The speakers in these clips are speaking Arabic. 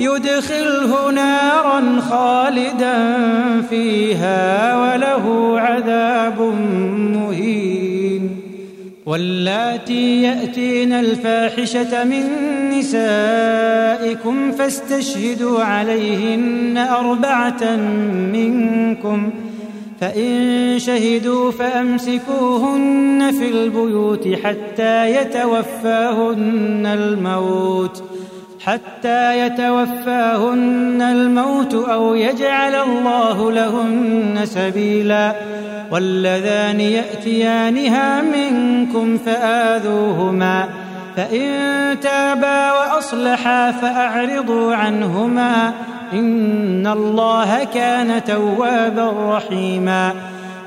يدخله نارا خالدا فيها وله عذاب مهين. واللاتي يأتين الفاحشة من نسائكم فاستشهدوا عليهن أربعة منكم. فإن شهدوا فأمسكوهن في البيوت حتى يتوفاهن الموت. حتى يتوفاهن الموت أو يجعل الله لهن سبيلا واللذان يأتيانها منكم فآذوهما فإن تابا وأصلحا فأعرضوا عنهما إن الله كان توابا رحيما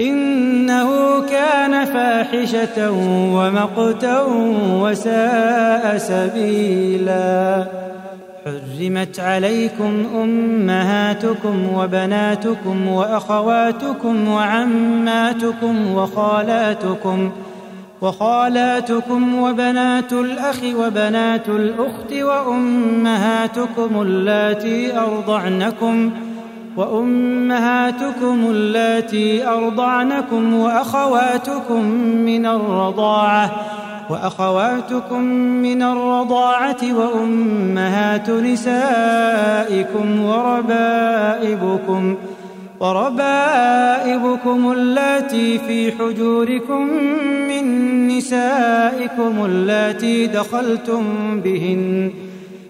إنه كان فاحشة ومقتا وساء سبيلا. حرمت عليكم أمهاتكم وبناتكم وأخواتكم وعماتكم وخالاتكم وخالاتكم وبنات الأخ وبنات الأخت وأمهاتكم اللاتي أرضعنكم ۖ وأمهاتكم اللاتي أرضعنكم وأخواتكم من الرضاعة وأخواتكم من الرضاعة وأمهات نسائكم وربائبكم وربائبكم اللاتي في حجوركم من نسائكم اللاتي دخلتم بهن.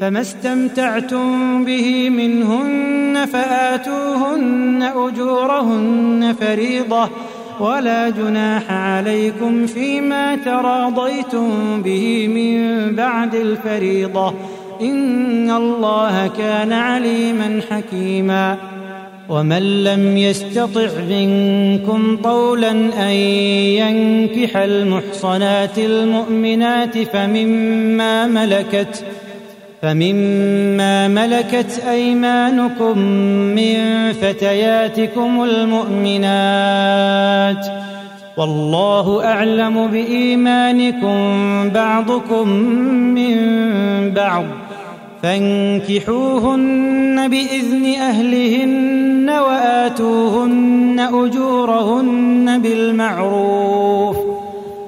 فما استمتعتم به منهن فآتوهن أجورهن فريضة ولا جناح عليكم فيما تراضيتم به من بعد الفريضة. إن الله كان عليما حكيما. ومن لم يستطع منكم طولا أن ينكح المحصنات المؤمنات فمما ملكت ۖ فمما ملكت أيمانكم من فتياتكم المؤمنات والله أعلم بإيمانكم بعضكم من بعض فانكحوهن بإذن أهلهن وآتوهن أجورهن بالمعروف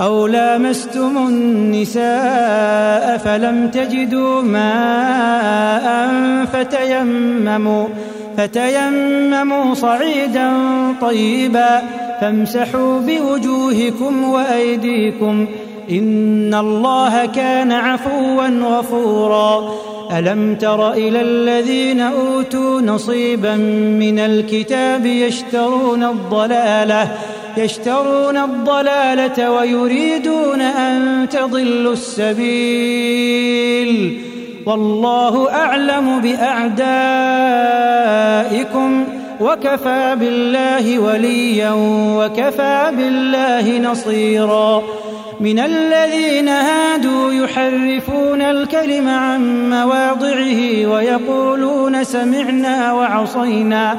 أو لامستم النساء فلم تجدوا ماء فتيمموا فتيمموا صعيدا طيبا فامسحوا بوجوهكم وأيديكم إن الله كان عفوا غفورا ألم تر إلى الذين أوتوا نصيبا من الكتاب يشترون الضلالة يشترون الضلالة ويريدون أن تضلوا السبيل. والله أعلم بأعدائكم وكفى بالله وليا وكفى بالله نصيرا. من الذين هادوا يحرفون الكلم عن مواضعه ويقولون سمعنا وعصينا.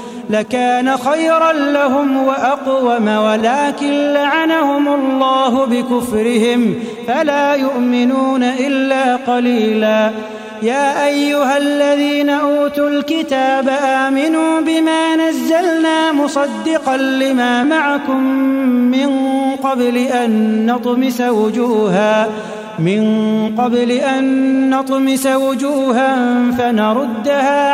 لكان خيرا لهم وأقوم ولكن لعنهم الله بكفرهم فلا يؤمنون إلا قليلاً. يا أيها الذين أوتوا الكتاب آمنوا بما نزلنا مصدقا لما معكم من قبل أن نطمس وجوها من قبل أن نطمس وجوها فنردها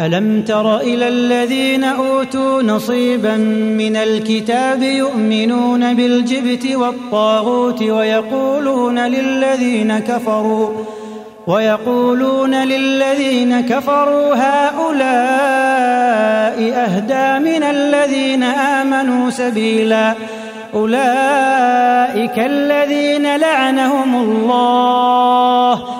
ألم تر إلى الذين أوتوا نصيبا من الكتاب يؤمنون بالجبت والطاغوت ويقولون للذين كفروا ويقولون للذين كفروا هؤلاء أهدى من الذين آمنوا سبيلا أولئك الذين لعنهم الله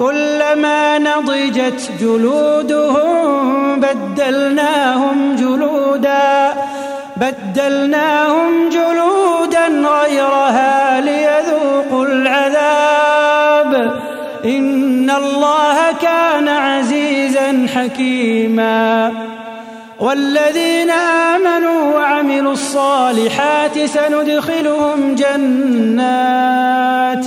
كلما نضجت جلودهم بدلناهم جلودا بدلناهم جلودا غيرها ليذوقوا العذاب. إن الله كان عزيزا حكيما. والذين آمنوا وعملوا الصالحات سندخلهم جنات.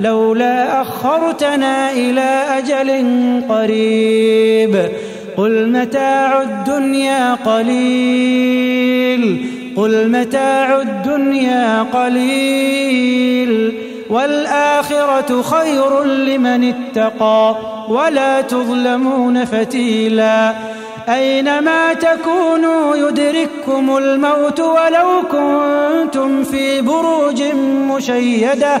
لولا أخرتنا إلى أجل قريب قل متاع الدنيا قليل قل متاع الدنيا قليل والآخرة خير لمن اتقى ولا تظلمون فتيلا أينما تكونوا يدرككم الموت ولو كنتم في بروج مشيدة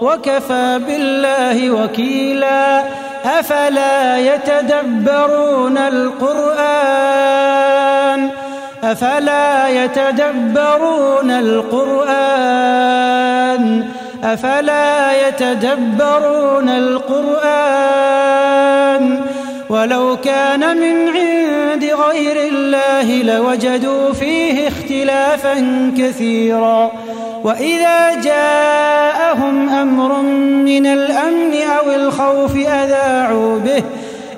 وكفى بالله وكيلا أفلا يتدبرون القرآن؟ أفلا يتدبرون القرآن؟ أفلا يتدبرون القرآن؟ ولو كان من عند غير الله لوجدوا فيه اختلافا كثيرا. وإذا جاءهم أمر من الأمن أو الخوف أذاعوا به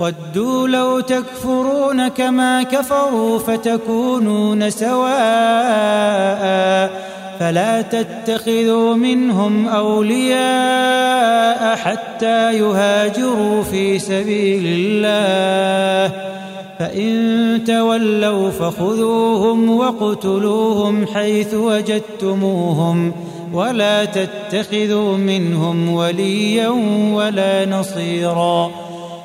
ودوا لو تكفرون كما كفروا فتكونون سواء فلا تتخذوا منهم أولياء حتى يهاجروا في سبيل الله. فإن تولوا فخذوهم وَاقْتُلُوهُمْ حيث وجدتموهم ولا تتخذوا منهم وليا ولا نصيرا.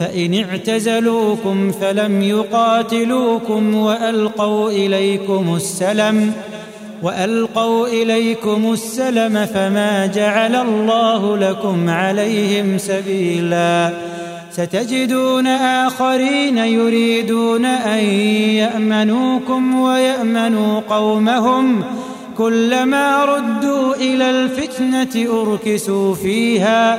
فإن اعتزلوكم فلم يقاتلوكم وألقوا إليكم السلم وألقوا إليكم السلم فما جعل الله لكم عليهم سبيلا ستجدون آخرين يريدون أن يأمنوكم ويأمنوا قومهم كلما ردوا إلى الفتنة أركسوا فيها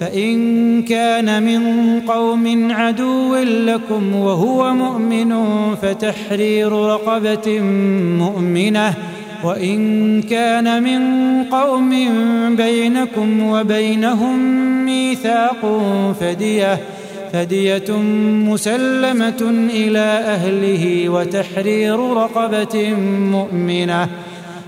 فإن كان من قوم عدو لكم وهو مؤمن فتحرير رقبة مؤمنة. وإن كان من قوم بينكم وبينهم ميثاق فدية فدية مسلمة إلى أهله وتحرير رقبة مؤمنة.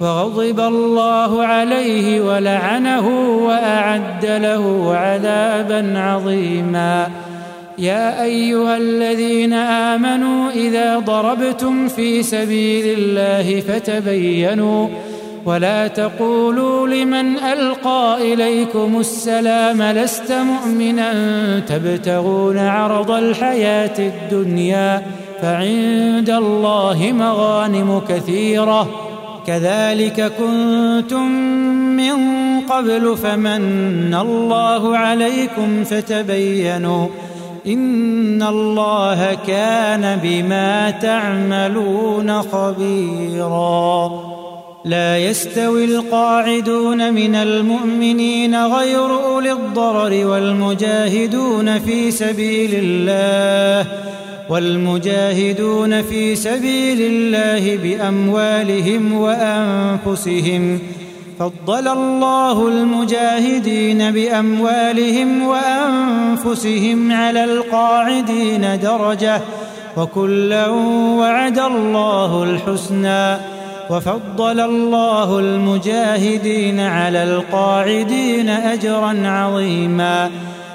وغضب الله عليه ولعنه وأعد له عذابا عظيما. يا أيها الذين آمنوا إذا ضربتم في سبيل الله فتبينوا ولا تقولوا لمن ألقى إليكم السلام لست مؤمنا. تبتغون عرض الحياة الدنيا فعند الله مغانم كثيرة. كذلك كنتم من قبل فمن الله عليكم فتبينوا إن الله كان بما تعملون خبيرا. لا يستوي القاعدون من المؤمنين غير أولي الضرر والمجاهدون في سبيل الله. والمجاهدون في سبيل الله بأموالهم وأنفسهم فضل الله المجاهدين بأموالهم وأنفسهم على القاعدين درجة وكلا وعد الله الحسنى وفضل الله المجاهدين على القاعدين أجرا عظيما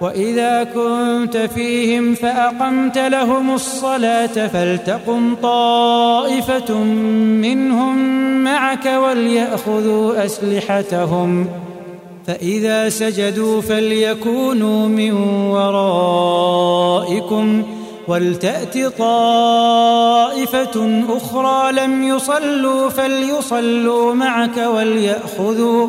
وإذا كنت فيهم فأقمت لهم الصلاة فلتقم طائفة منهم معك وليأخذوا أسلحتهم فإذا سجدوا فليكونوا من ورائكم ولتأت طائفة أخرى لم يصلوا فليصلوا معك وليأخذوا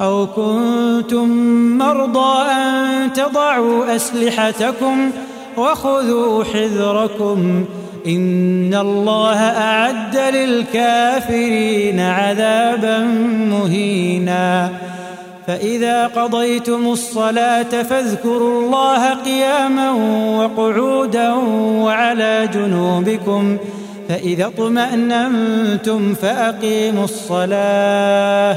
أو كنتم مرضى أن تضعوا أسلحتكم وخذوا حذركم إن الله أعد للكافرين عذابا مهينا. فإذا قضيتم الصلاة فاذكروا الله قياما وقعودا وعلى جنوبكم. فإذا اطمأننتم فأقيموا الصلاة.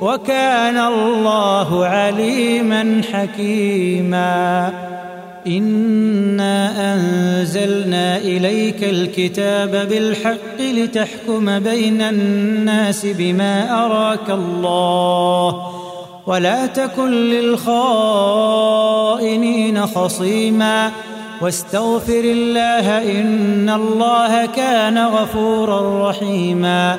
وكان الله عليما حكيما. إنا أنزلنا إليك الكتاب بالحق لتحكم بين الناس بما أراك الله. ولا تكن للخائنين خصيما. واستغفر الله إن الله كان غفورا رحيما.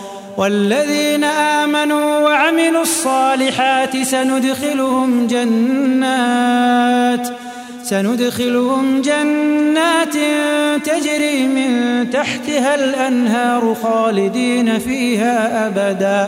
والذين آمنوا وعملوا الصالحات سندخلهم جنات سندخلهم جنات تجري من تحتها الأنهار خالدين فيها أبدا.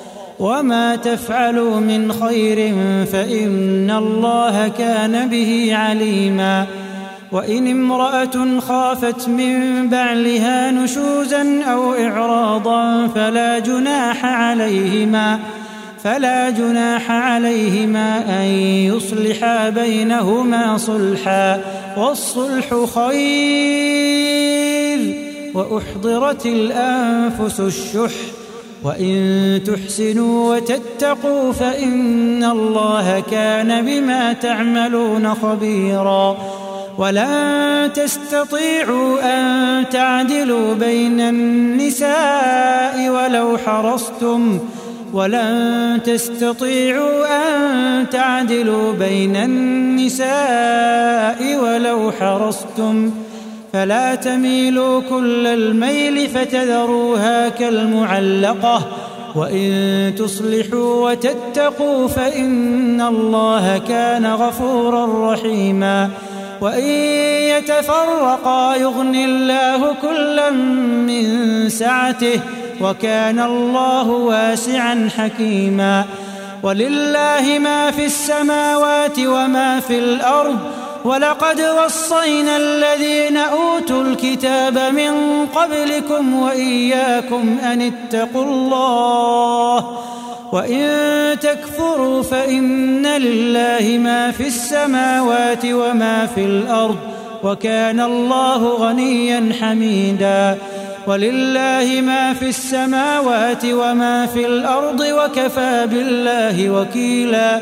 وما تفعلوا من خير فإن الله كان به عليما وإن امرأة خافت من بعلها نشوزا أو إعراضا فلا جناح عليهما فلا جناح عليهما أن يصلحا بينهما صلحا والصلح خير وأحضرت الأنفس الشح وإن تحسنوا وتتقوا فإن الله كان بما تعملون خبيرا ولن تستطيعوا أن تعدلوا بين النساء ولو حرصتم ولن تستطيعوا أن تعدلوا بين النساء ولو حرصتم فلا تميلوا كل الميل فتذروها كالمعلقة. وإن تصلحوا وتتقوا فإن الله كان غفورا رحيما. وإن يتفرقا يغن الله كلا من سعته وكان الله واسعا حكيما. ولله ما في السماوات وما في الأرض ولقد وصينا الذين أوتوا الكتاب من قبلكم وإياكم أن اتقوا الله وإن تكفروا فإن لله ما في السماوات وما في الأرض وكان الله غنيا حميدا ولله ما في السماوات وما في الأرض وكفى بالله وكيلا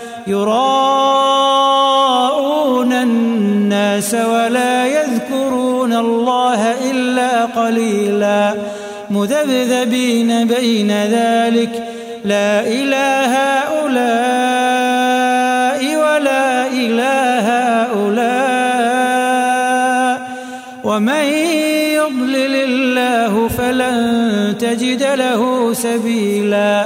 يراءون الناس ولا يذكرون الله إلا قليلا مذبذبين بين ذلك لا إله هؤلاء ولا إله هؤلاء ومن يضلل الله فلن تجد له سبيلا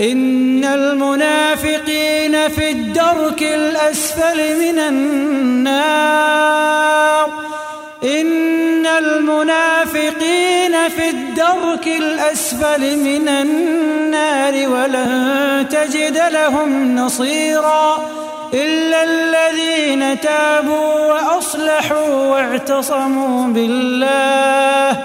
إن المنافقين في الدرك الأسفل من النار. إن المنافقين في الدرك الأسفل من النار ولن تجد لهم نصيرا إلا الذين تابوا وأصلحوا واعتصموا بالله.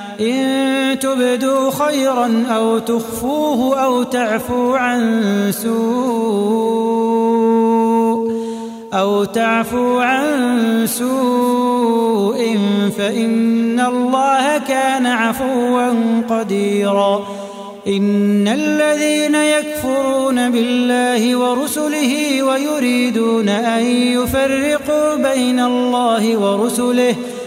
إن تبدوا خيرا أو تخفوه أو تعفو عن سوء أو تعفو عن سوء فإن الله كان عفوا قديرا. إن الذين يكفرون بالله ورسله ويريدون أن يفرقوا بين الله ورسله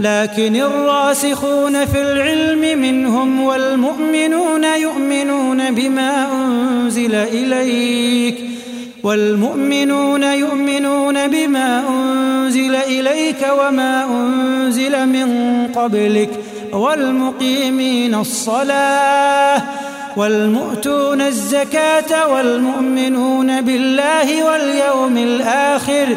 لكن الراسخون في العلم منهم والمؤمنون يؤمنون بما أنزل إليك والمؤمنون يؤمنون بما أنزل إليك وما أنزل من قبلك والمقيمين الصلاة والمؤتون الزكاة والمؤمنون بالله واليوم الآخر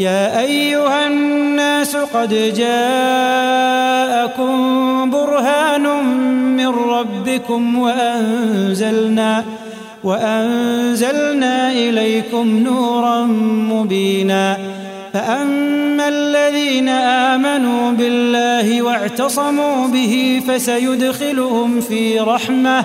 يا أيها الناس قد جاءكم برهان من ربكم وأنزلنا وأنزلنا إليكم نورا مبينا فأما الذين آمنوا بالله واعتصموا به فسيدخلهم في رحمة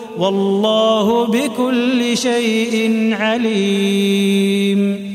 والله بكل شيء عليم.